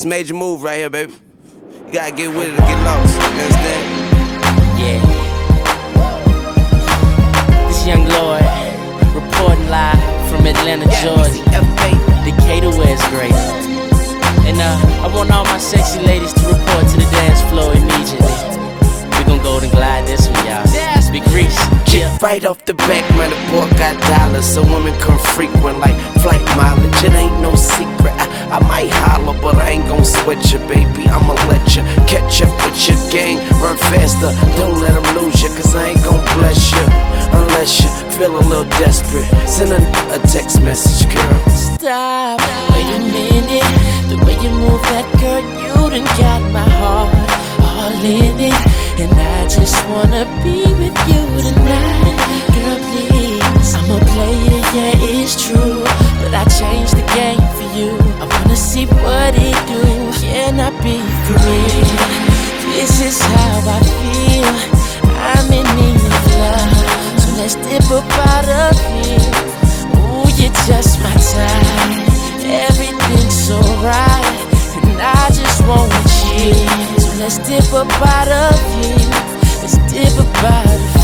It's a major move right here, baby. You gotta get with it or get lost. You understand? Yeah. This young Lord reporting live from Atlanta, Georgia. Decatur, where it's great. And uh, I want all my sexy ladies to report to the dance floor immediately. We gon' and glide this one, y'all. Big Reese. Yeah. Right off the back, man, the boy got dollars, so women come frequent like flight mileage. It ain't no secret. I, might holler, but I ain't gon' sweat you, baby. I'ma let you catch up with your gang. Run faster, don't let them lose you, cause I ain't gon' bless you. Unless you feel a little desperate. Send a, a text message, girl. Stop. Wait a minute. The way you move that girl, you done got my heart all in it. And I just wanna be with you do. Can I be free? This is how I feel. I'm in need of love. So let's dip out of here. Ooh, you're just my type. Everything's so right. And I just want you. So let's dip out of here. Let's dip up out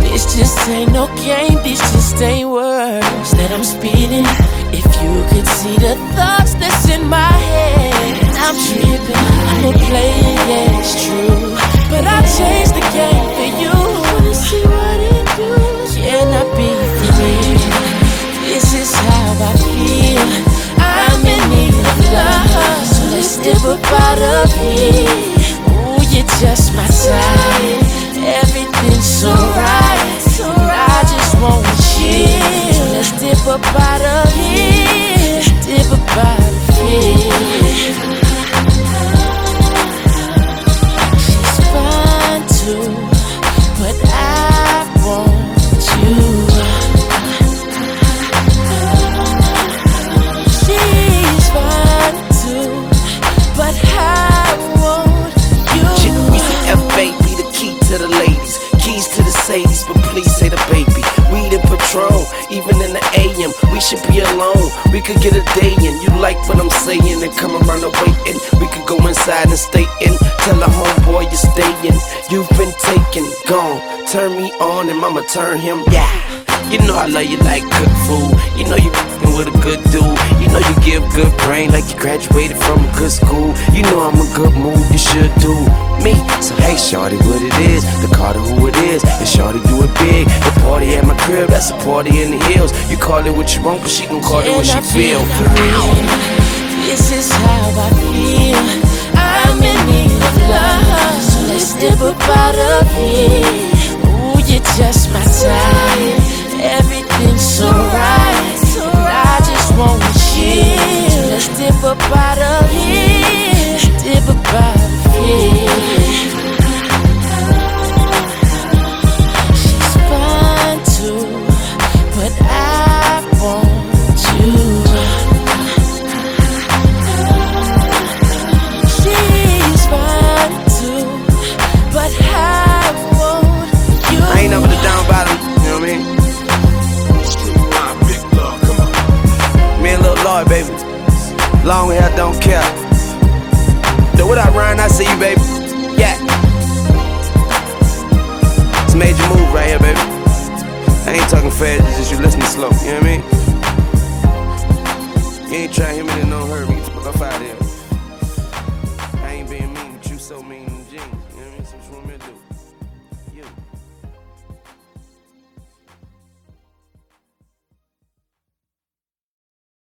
this just ain't no game, this just ain't words that I'm speeding. If you could see the thoughts that's in my head, dip up here. Dip here. She's fine too, but I want you. She's too, but I want you. F baby, the key to the ladies, keys to the Sadies, we should be alone. We could get a day in. You like what I'm saying and come around the waiting. We could go inside and stay in. Tell the homeboy you're staying. You've been taken, gone. Turn me on and mama turn him. Yeah. You know I love you like cook food. You know you with a good dude. You know you give good brain like you graduated from a good school. You know I'm a good move, you should do me. So hey, shorty, what it is? The Carter who it is. And shorty do it big. The party at my crib, that's a party in the hills. You call it what you want, but she gon' call it what she Can I be feel. free? This is how I feel. I'm in need of love, so let's dip up out of here. Ooh, you're just my type. Everything's so right, and I just want you. So let's dip up out of see you, baby. Yeah. It's a major move right here, baby. I ain't talking fast, it's just you listening slow, you know what I mean? You ain't trying to hit me in no hurry. Get the fuck up out of here. I ain't being mean, but you so mean.